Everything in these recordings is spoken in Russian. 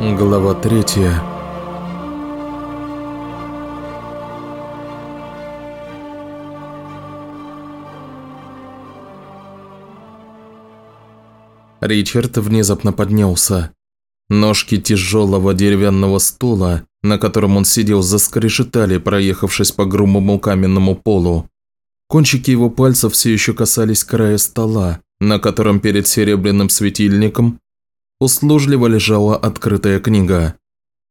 Глава третья. Ричард внезапно поднялся. Ножки тяжелого деревянного стула, на котором он сидел, заскрешетали, проехавшись по грубому каменному полу. Кончики его пальцев все еще касались края стола, на котором перед серебряным светильником услужливо лежала открытая книга.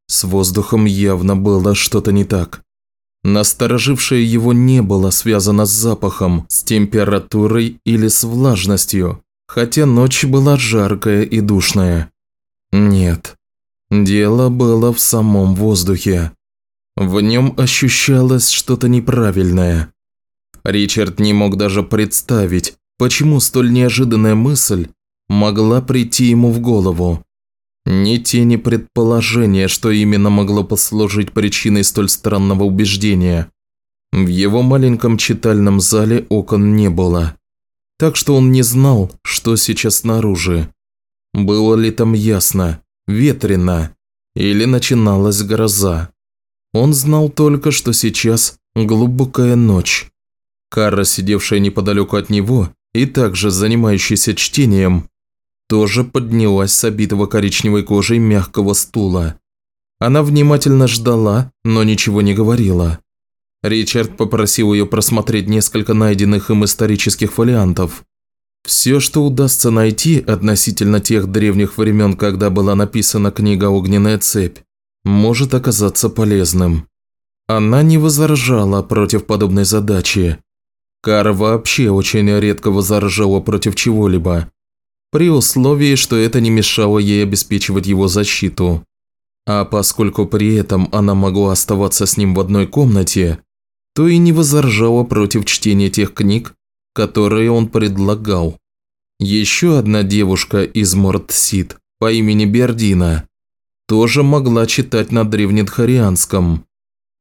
С воздухом явно было что-то не так. Насторожившее его не было связано с запахом, с температурой или с влажностью, хотя ночь была жаркая и душная. Нет, дело было в самом воздухе. В нем ощущалось что-то неправильное. Ричард не мог даже представить, почему столь неожиданная мысль могла прийти ему в голову. Ни тени предположения, что именно могло послужить причиной столь странного убеждения. В его маленьком читальном зале окон не было. Так что он не знал, что сейчас снаружи. Было ли там ясно, ветрено или начиналась гроза. Он знал только, что сейчас глубокая ночь. Кара, сидевшая неподалеку от него и также занимающаяся чтением, тоже поднялась с обитого коричневой кожей мягкого стула. Она внимательно ждала, но ничего не говорила. Ричард попросил ее просмотреть несколько найденных им исторических фолиантов. Все, что удастся найти относительно тех древних времен, когда была написана книга «Огненная цепь», может оказаться полезным. Она не возражала против подобной задачи. Кара вообще очень редко возражала против чего-либо, при условии, что это не мешало ей обеспечивать его защиту. А поскольку при этом она могла оставаться с ним в одной комнате, то и не возражала против чтения тех книг, которые он предлагал. Еще одна девушка из Мортсид по имени Бердина тоже могла читать на древнедхарианском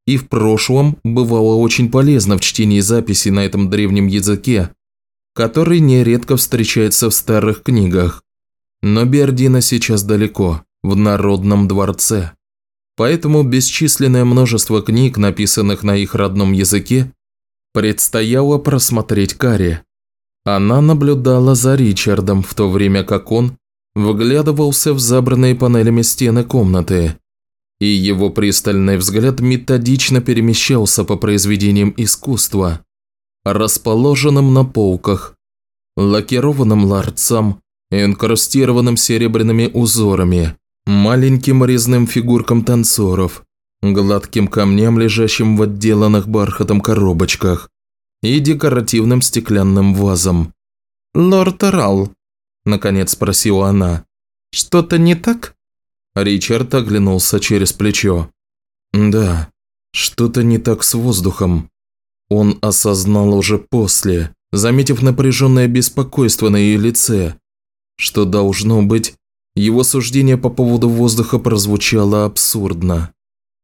и в прошлом бывала очень полезна в чтении записей на этом древнем языке, который нередко встречается в старых книгах. Но Бердина сейчас далеко, в Народном дворце. Поэтому бесчисленное множество книг, написанных на их родном языке, предстояло просмотреть Каре. Она наблюдала за Ричардом, в то время как он вглядывался в забранные панелями стены комнаты, и его пристальный взгляд методично перемещался по произведениям искусства, расположенным на полках, лакированным ларцам, инкрустированным серебряными узорами, маленьким резным фигуркам танцоров, гладким камням, лежащим в отделанных бархатом коробочках, и декоративным стеклянным вазам. «Лорд Рал», – наконец спросила она, – «что-то не так?» Ричард оглянулся через плечо. «Да, что-то не так с воздухом. Он осознал уже после, заметив напряженное беспокойство на ее лице, что должно быть, его суждение по поводу воздуха прозвучало абсурдно.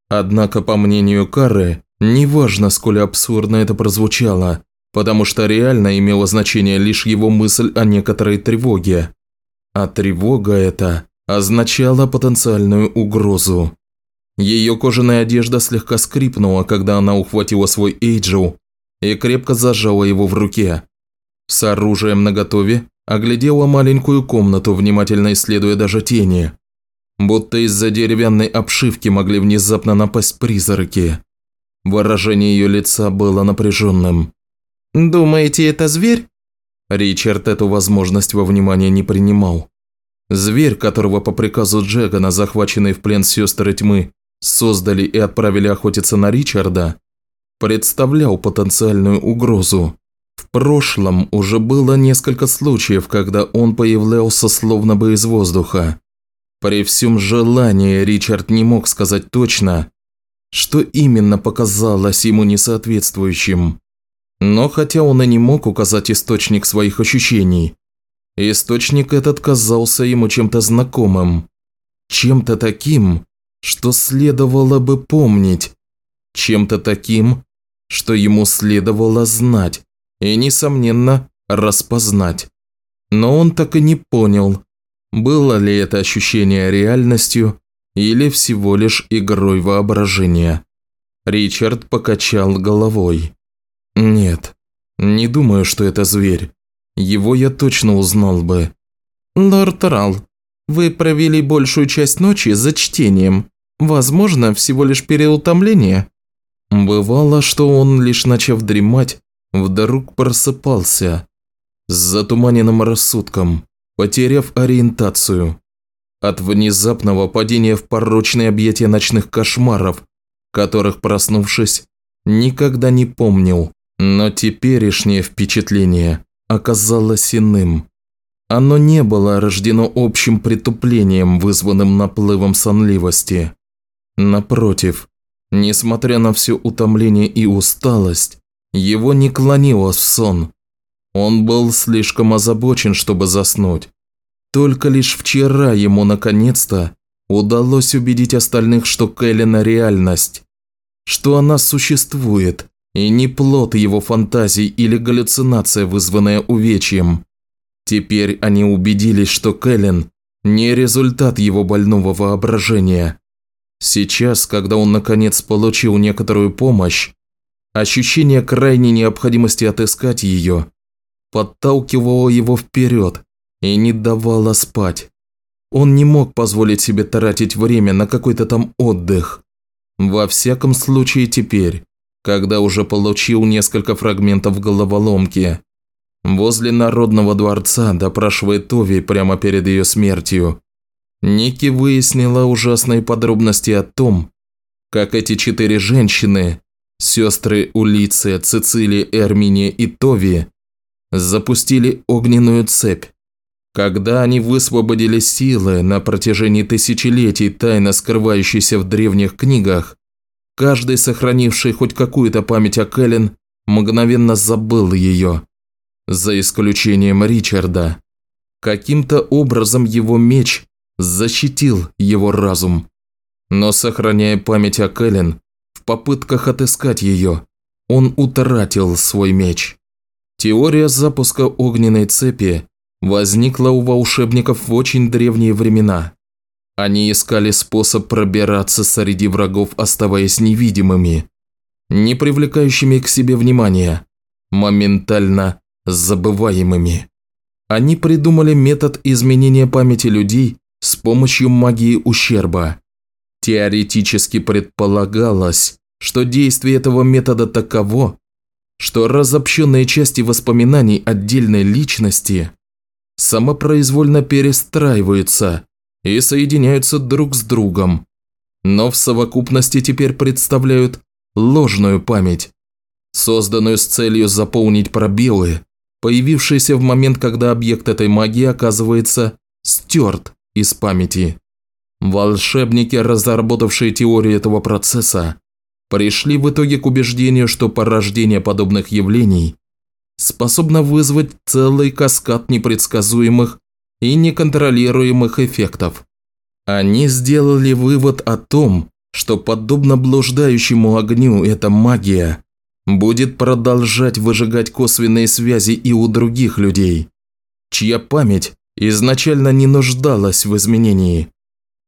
Однако, по мнению Кары, неважно, сколь абсурдно это прозвучало, потому что реально имело значение лишь его мысль о некоторой тревоге. А тревога эта означала потенциальную угрозу. Ее кожаная одежда слегка скрипнула, когда она ухватила свой Эйджел и крепко зажала его в руке. С оружием наготове оглядела маленькую комнату, внимательно исследуя даже тени. Будто из-за деревянной обшивки могли внезапно напасть призраки. Выражение ее лица было напряженным. «Думаете, это зверь?» Ричард эту возможность во внимание не принимал. Зверь, которого по приказу Джегана, захваченный в плен сестры тьмы, создали и отправили охотиться на Ричарда, представлял потенциальную угрозу. В прошлом уже было несколько случаев, когда он появлялся словно бы из воздуха. При всем желании Ричард не мог сказать точно, что именно показалось ему несоответствующим. Но хотя он и не мог указать источник своих ощущений, источник этот казался ему чем-то знакомым, чем-то таким, что следовало бы помнить, чем-то таким, что ему следовало знать и, несомненно, распознать. Но он так и не понял, было ли это ощущение реальностью или всего лишь игрой воображения. Ричард покачал головой. «Нет, не думаю, что это зверь. Его я точно узнал бы». «Лорд Рал, вы провели большую часть ночи за чтением. Возможно, всего лишь переутомление?» Бывало, что он, лишь начав дремать, вдруг просыпался. С затуманенным рассудком, потеряв ориентацию. От внезапного падения в порочные объятия ночных кошмаров, которых, проснувшись, никогда не помнил. Но теперешнее впечатление оказалось иным. Оно не было рождено общим притуплением, вызванным наплывом сонливости. Напротив, несмотря на все утомление и усталость, его не клонило в сон. Он был слишком озабочен, чтобы заснуть. Только лишь вчера ему наконец-то удалось убедить остальных, что Кэллина реальность, что она существует, и не плод его фантазий или галлюцинация, вызванная увечьем. Теперь они убедились, что Кэлен не результат его больного воображения. Сейчас, когда он наконец получил некоторую помощь, ощущение крайней необходимости отыскать ее подталкивало его вперед и не давало спать. Он не мог позволить себе тратить время на какой-то там отдых. Во всяком случае теперь, когда уже получил несколько фрагментов головоломки. Возле Народного дворца допрашивает Тови прямо перед ее смертью. Ники выяснила ужасные подробности о том, как эти четыре женщины, сестры Улиция, Цицилия, Эрминия и Тови, запустили огненную цепь. Когда они высвободили силы на протяжении тысячелетий, тайно скрывающиеся в древних книгах, каждый, сохранивший хоть какую-то память о Кэлен, мгновенно забыл ее за исключением Ричарда. Каким-то образом его меч защитил его разум. Но сохраняя память о Кэлен, в попытках отыскать ее, он утратил свой меч. Теория запуска огненной цепи возникла у волшебников в очень древние времена. Они искали способ пробираться среди врагов, оставаясь невидимыми, не привлекающими к себе внимания, моментально забываемыми. Они придумали метод изменения памяти людей с помощью магии ущерба. Теоретически предполагалось, что действие этого метода таково, что разобщенные части воспоминаний отдельной личности самопроизвольно перестраиваются и соединяются друг с другом, но в совокупности теперь представляют ложную память, созданную с целью заполнить пробелы появившийся в момент, когда объект этой магии оказывается стерт из памяти. Волшебники, разработавшие теорию этого процесса, пришли в итоге к убеждению, что порождение подобных явлений способно вызвать целый каскад непредсказуемых и неконтролируемых эффектов. Они сделали вывод о том, что подобно блуждающему огню эта магия будет продолжать выжигать косвенные связи и у других людей, чья память изначально не нуждалась в изменении.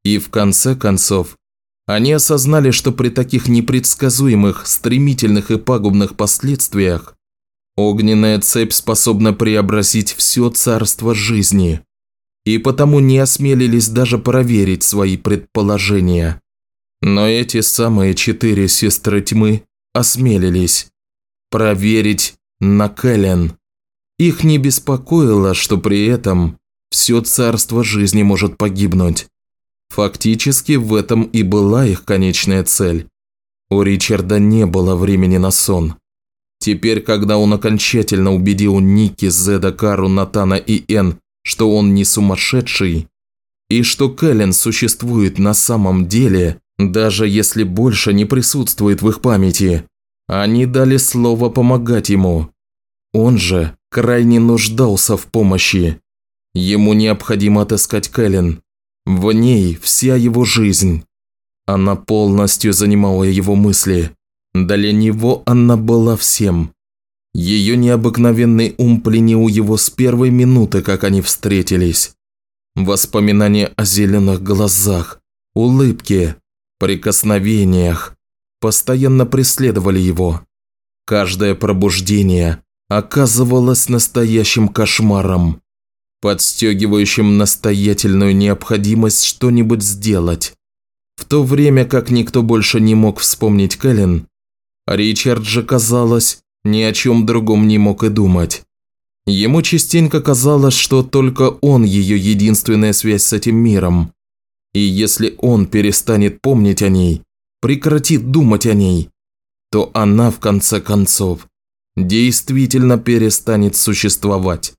И в конце концов, они осознали, что при таких непредсказуемых, стремительных и пагубных последствиях огненная цепь способна преобразить все царство жизни, и потому не осмелились даже проверить свои предположения. Но эти самые четыре сестры тьмы осмелились проверить на Кэлен. Их не беспокоило, что при этом все царство жизни может погибнуть. Фактически в этом и была их конечная цель. У Ричарда не было времени на сон. Теперь, когда он окончательно убедил Ники, Зеда, Кару, Натана и Эн, что он не сумасшедший, и что Кэлен существует на самом деле, даже если больше не присутствует в их памяти. Они дали слово помогать ему. Он же крайне нуждался в помощи. Ему необходимо отыскать Кэлен. В ней вся его жизнь. Она полностью занимала его мысли. Для него она была всем. Ее необыкновенный ум пленил его с первой минуты, как они встретились. Воспоминания о зеленых глазах, улыбки, прикосновениях постоянно преследовали его. Каждое пробуждение оказывалось настоящим кошмаром, подстегивающим настоятельную необходимость что-нибудь сделать. В то время как никто больше не мог вспомнить Кэлен, Ричард же, казалось, ни о чем другом не мог и думать. Ему частенько казалось, что только он ее единственная связь с этим миром. И если он перестанет помнить о ней, прекратит думать о ней, то она, в конце концов, действительно перестанет существовать.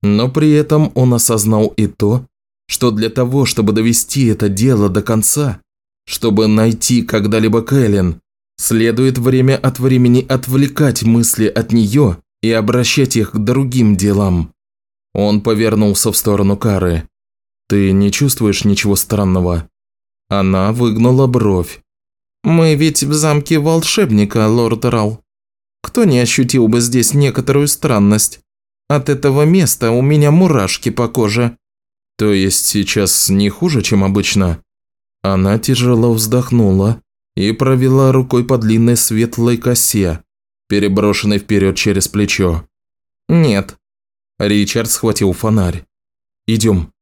Но при этом он осознал и то, что для того, чтобы довести это дело до конца, чтобы найти когда-либо Кэлен, следует время от времени отвлекать мысли от нее и обращать их к другим делам. Он повернулся в сторону Кары. «Ты не чувствуешь ничего странного?» Она выгнула бровь. «Мы ведь в замке волшебника, лорд Рау. Кто не ощутил бы здесь некоторую странность? От этого места у меня мурашки по коже». «То есть сейчас не хуже, чем обычно?» Она тяжело вздохнула и провела рукой по длинной светлой косе, переброшенной вперед через плечо. «Нет». Ричард схватил фонарь. «Идем».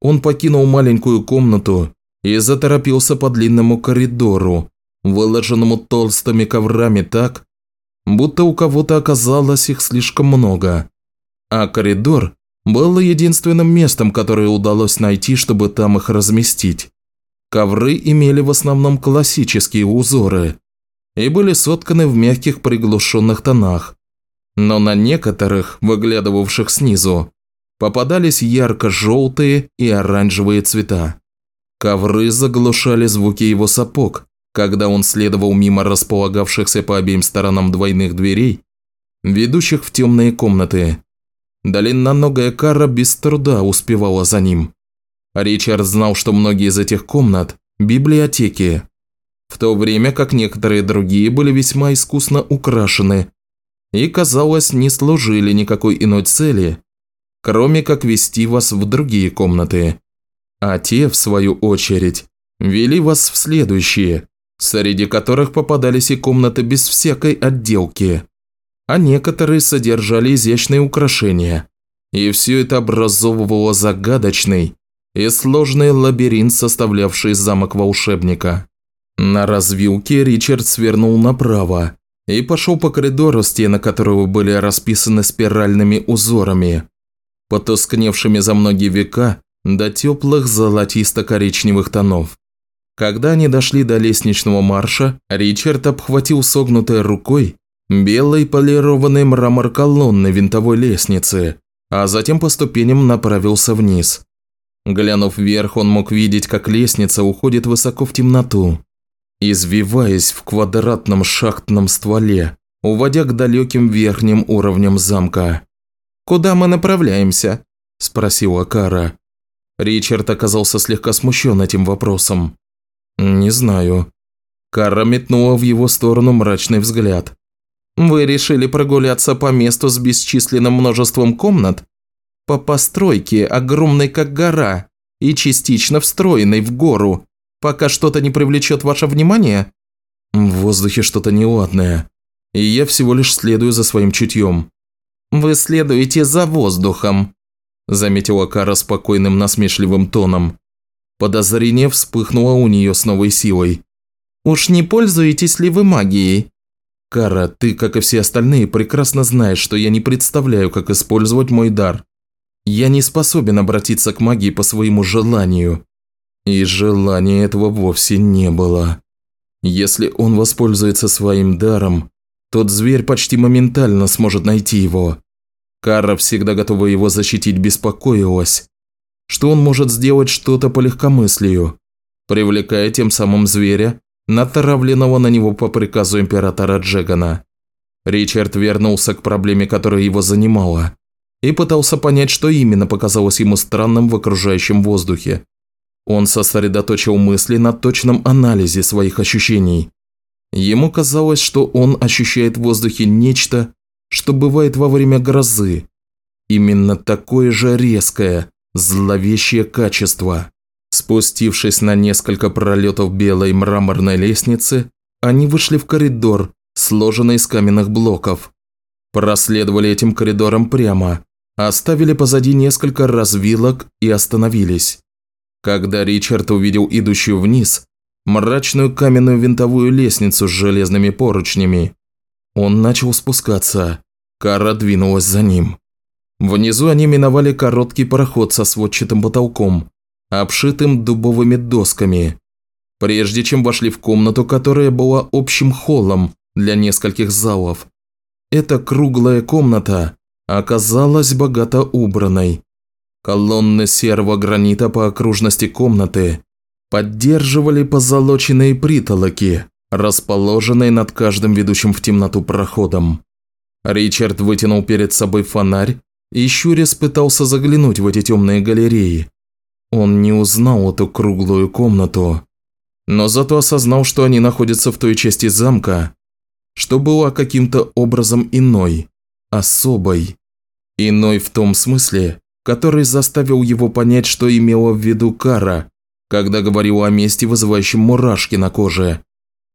Он покинул маленькую комнату и заторопился по длинному коридору, выложенному толстыми коврами так, будто у кого-то оказалось их слишком много. А коридор был единственным местом, которое удалось найти, чтобы там их разместить. Ковры имели в основном классические узоры и были сотканы в мягких приглушенных тонах, но на некоторых, выглядывавших снизу, попадались ярко-желтые и оранжевые цвета. Ковры заглушали звуки его сапог, когда он следовал мимо располагавшихся по обеим сторонам двойных дверей, ведущих в темные комнаты. Длинноногая кара без труда успевала за ним. Ричард знал, что многие из этих комнат – библиотеки, в то время как некоторые другие были весьма искусно украшены и, казалось, не служили никакой иной цели, кроме как вести вас в другие комнаты. А те, в свою очередь, вели вас в следующие, среди которых попадались и комнаты без всякой отделки, а некоторые содержали изящные украшения. И все это образовывало загадочный, и сложный лабиринт, составлявший замок волшебника. На развилке Ричард свернул направо и пошел по коридору, стены которого были расписаны спиральными узорами, потускневшими за многие века до теплых золотисто-коричневых тонов. Когда они дошли до лестничного марша, Ричард обхватил согнутой рукой белый полированный мрамор колонны винтовой лестницы, а затем по ступеням направился вниз. Глянув вверх, он мог видеть, как лестница уходит высоко в темноту, извиваясь в квадратном шахтном стволе, уводя к далеким верхним уровням замка. «Куда мы направляемся?» – спросила Кара. Ричард оказался слегка смущен этим вопросом. «Не знаю». Кара метнула в его сторону мрачный взгляд. «Вы решили прогуляться по месту с бесчисленным множеством комнат? по постройке, огромной как гора, и частично встроенной в гору, пока что-то не привлечет ваше внимание?» «В воздухе что-то неладное, и я всего лишь следую за своим чутьем». «Вы следуете за воздухом», – заметила Кара спокойным насмешливым тоном. Подозрение вспыхнуло у нее с новой силой. «Уж не пользуетесь ли вы магией?» «Кара, ты, как и все остальные, прекрасно знаешь, что я не представляю, как использовать мой дар. Я не способен обратиться к магии по своему желанию. И желания этого вовсе не было. Если он воспользуется своим даром, тот зверь почти моментально сможет найти его. Кара, всегда готова его защитить, беспокоилась, что он может сделать что-то по легкомыслию, привлекая тем самым зверя, натравленного на него по приказу императора Джегана. Ричард вернулся к проблеме, которая его занимала и пытался понять, что именно показалось ему странным в окружающем воздухе. Он сосредоточил мысли на точном анализе своих ощущений. Ему казалось, что он ощущает в воздухе нечто, что бывает во время грозы. Именно такое же резкое, зловещее качество. Спустившись на несколько пролетов белой мраморной лестницы, они вышли в коридор, сложенный из каменных блоков. Проследовали этим коридором прямо, оставили позади несколько развилок и остановились. Когда Ричард увидел идущую вниз, мрачную каменную винтовую лестницу с железными поручнями, он начал спускаться. Кара двинулась за ним. Внизу они миновали короткий пароход со сводчатым потолком, обшитым дубовыми досками, прежде чем вошли в комнату, которая была общим холлом для нескольких залов. Эта круглая комната оказалась богато убранной. Колонны серого гранита по окружности комнаты поддерживали позолоченные притолоки, расположенные над каждым ведущим в темноту проходом. Ричард вытянул перед собой фонарь и щурясь пытался заглянуть в эти темные галереи. Он не узнал эту круглую комнату, но зато осознал, что они находятся в той части замка, что была каким-то образом иной, особой. Иной в том смысле, который заставил его понять, что имела в виду Кара, когда говорила о месте, вызывающем мурашки на коже.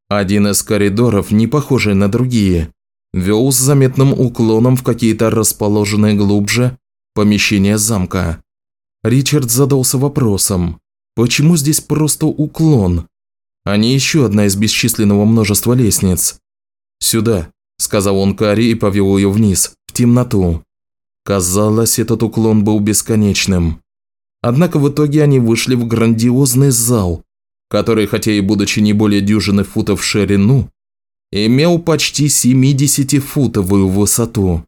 Один из коридоров, не похожий на другие, вел с заметным уклоном в какие-то расположенные глубже помещения замка. Ричард задался вопросом, почему здесь просто уклон, а не еще одна из бесчисленного множества лестниц? «Сюда», – сказал он Кари и повел ее вниз, в темноту. Казалось, этот уклон был бесконечным. Однако в итоге они вышли в грандиозный зал, который, хотя и будучи не более дюжины футов в ширину, имел почти 70-футовую высоту.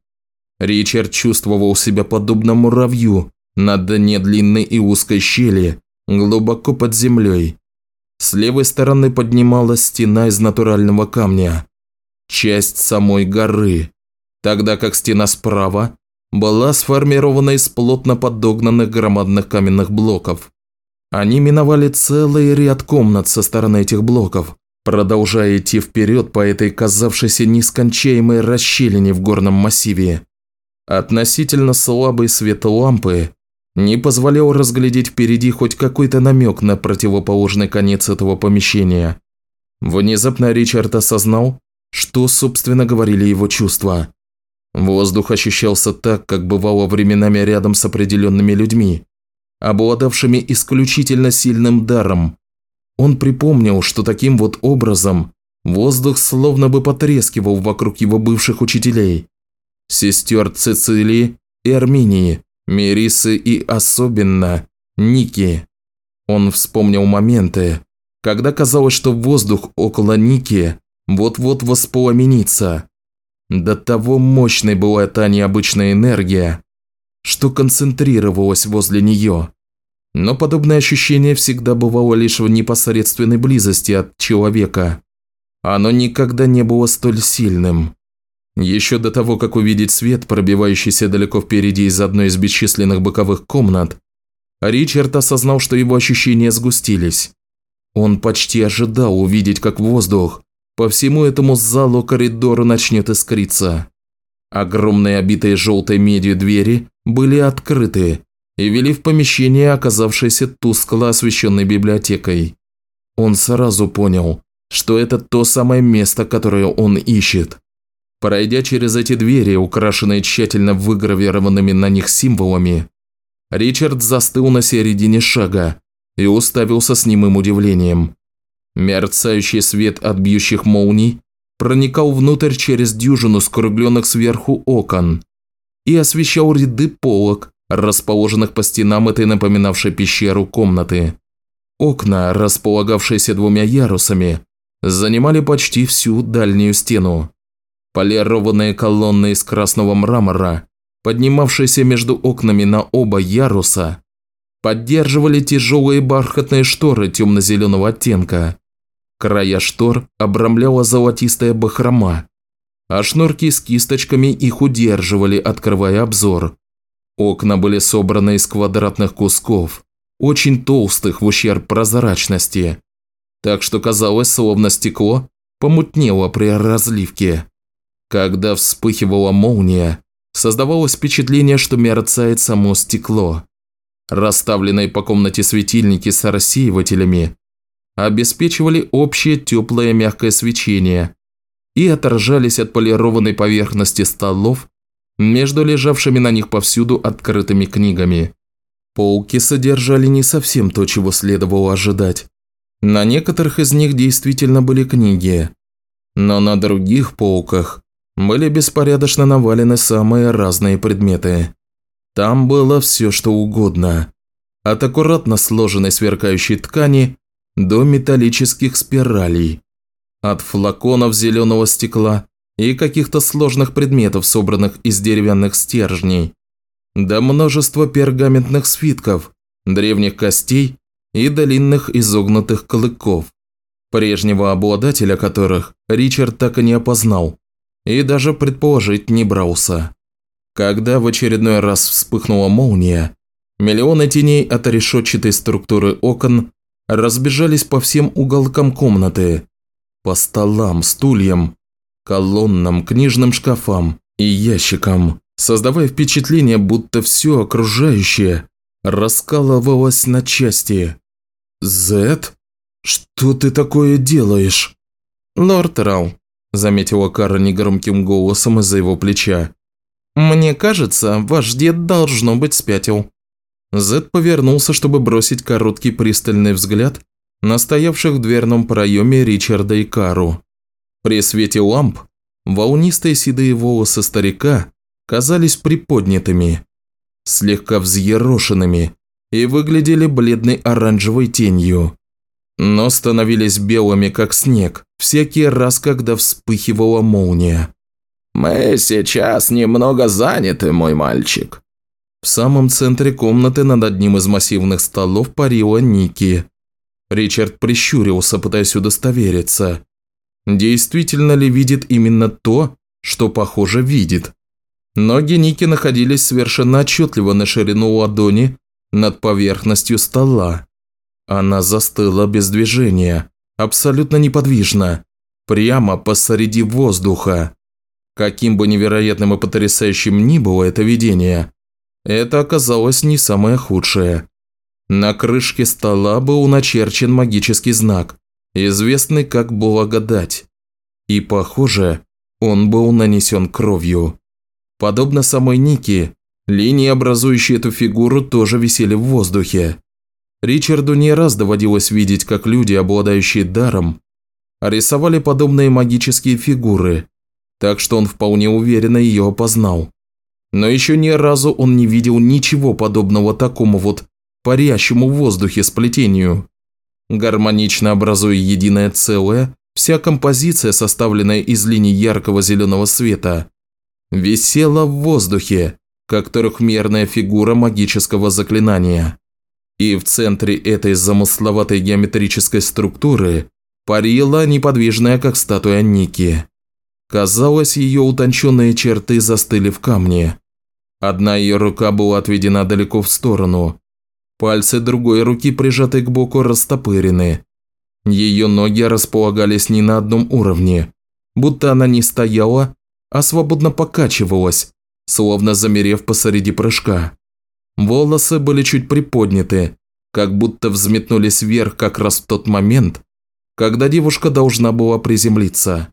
Ричард чувствовал себя подобно муравью на дне длинной и узкой щели, глубоко под землей. С левой стороны поднималась стена из натурального камня, часть самой горы, тогда как стена справа была сформирована из плотно подогнанных громадных каменных блоков. Они миновали целый ряд комнат со стороны этих блоков, продолжая идти вперед по этой казавшейся нескончаемой расщелине в горном массиве. Относительно слабый свет лампы не позволял разглядеть впереди хоть какой-то намек на противоположный конец этого помещения. Внезапно Ричард осознал, что, собственно, говорили его чувства. Воздух ощущался так, как бывало временами рядом с определенными людьми, обладавшими исключительно сильным даром. Он припомнил, что таким вот образом воздух словно бы потрескивал вокруг его бывших учителей, сестер Цицилии и Армении, Мерисы и особенно Ники. Он вспомнил моменты, когда казалось, что воздух около Ники вот-вот воспламенится. До того мощной была та необычная энергия, что концентрировалась возле нее. Но подобное ощущение всегда бывало лишь в непосредственной близости от человека. Оно никогда не было столь сильным. Еще до того, как увидеть свет, пробивающийся далеко впереди из одной из бесчисленных боковых комнат, Ричард осознал, что его ощущения сгустились. Он почти ожидал увидеть, как воздух по всему этому залу коридору начнет искриться. Огромные обитые желтой медью двери были открыты и вели в помещение, оказавшееся тускло освещенной библиотекой. Он сразу понял, что это то самое место, которое он ищет. Пройдя через эти двери, украшенные тщательно выгравированными на них символами, Ричард застыл на середине шага и уставился с немым удивлением. Мерцающий свет от бьющих молний проникал внутрь через дюжину скругленных сверху окон и освещал ряды полок, расположенных по стенам этой напоминавшей пещеру комнаты. Окна, располагавшиеся двумя ярусами, занимали почти всю дальнюю стену. Полированные колонны из красного мрамора, поднимавшиеся между окнами на оба яруса, поддерживали тяжелые бархатные шторы темно-зеленого оттенка. Края штор обрамляла золотистая бахрома, а шнурки с кисточками их удерживали, открывая обзор. Окна были собраны из квадратных кусков, очень толстых в ущерб прозрачности, так что казалось, словно стекло помутнело при разливке. Когда вспыхивала молния, создавалось впечатление, что мерцает само стекло. Расставленные по комнате светильники с рассеивателями обеспечивали общее теплое мягкое свечение и отражались от полированной поверхности столов между лежавшими на них повсюду открытыми книгами. Полки содержали не совсем то, чего следовало ожидать. На некоторых из них действительно были книги, но на других полках были беспорядочно навалены самые разные предметы. Там было все, что угодно. От аккуратно сложенной сверкающей ткани до металлических спиралей. От флаконов зеленого стекла и каких-то сложных предметов, собранных из деревянных стержней, до множества пергаментных свитков, древних костей и длинных изогнутых клыков, прежнего обладателя которых Ричард так и не опознал и даже предположить не брался. Когда в очередной раз вспыхнула молния, миллионы теней от решетчатой структуры окон разбежались по всем уголкам комнаты, по столам, стульям, колоннам, книжным шкафам и ящикам, создавая впечатление, будто все окружающее раскалывалось на части. «Зет, что ты такое делаешь?» «Лорд Рау», – заметила Кара негромким голосом из-за его плеча. «Мне кажется, ваш дед должно быть спятил». Зет повернулся, чтобы бросить короткий пристальный взгляд на стоявших в дверном проеме Ричарда и Кару. При свете ламп волнистые седые волосы старика казались приподнятыми, слегка взъерошенными и выглядели бледной оранжевой тенью, но становились белыми, как снег, всякий раз, когда вспыхивала молния. «Мы сейчас немного заняты, мой мальчик». В самом центре комнаты над одним из массивных столов парила Ники. Ричард прищурился, пытаясь удостовериться. Действительно ли видит именно то, что, похоже, видит? Ноги Ники находились совершенно отчетливо на ширину ладони над поверхностью стола. Она застыла без движения, абсолютно неподвижно, прямо посреди воздуха. Каким бы невероятным и потрясающим ни было это видение, это оказалось не самое худшее. На крышке стола был начерчен магический знак, известный как благодать. И, похоже, он был нанесен кровью. Подобно самой Нике, линии, образующие эту фигуру, тоже висели в воздухе. Ричарду не раз доводилось видеть, как люди, обладающие даром, рисовали подобные магические фигуры, так что он вполне уверенно ее опознал. Но еще ни разу он не видел ничего подобного такому вот парящему в воздухе сплетению. Гармонично образуя единое целое, вся композиция, составленная из линий яркого зеленого света, висела в воздухе, как трехмерная фигура магического заклинания. И в центре этой замысловатой геометрической структуры парила неподвижная, как статуя Ники. Казалось, ее утонченные черты застыли в камне. Одна ее рука была отведена далеко в сторону. Пальцы другой руки, прижатые к боку, растопырены. Ее ноги располагались не на одном уровне, будто она не стояла, а свободно покачивалась, словно замерев посреди прыжка. Волосы были чуть приподняты, как будто взметнулись вверх как раз в тот момент, когда девушка должна была приземлиться.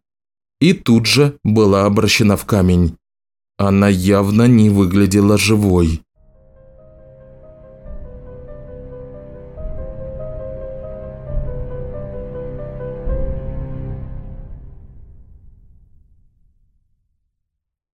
И тут же была обращена в камень. Она явно не выглядела живой.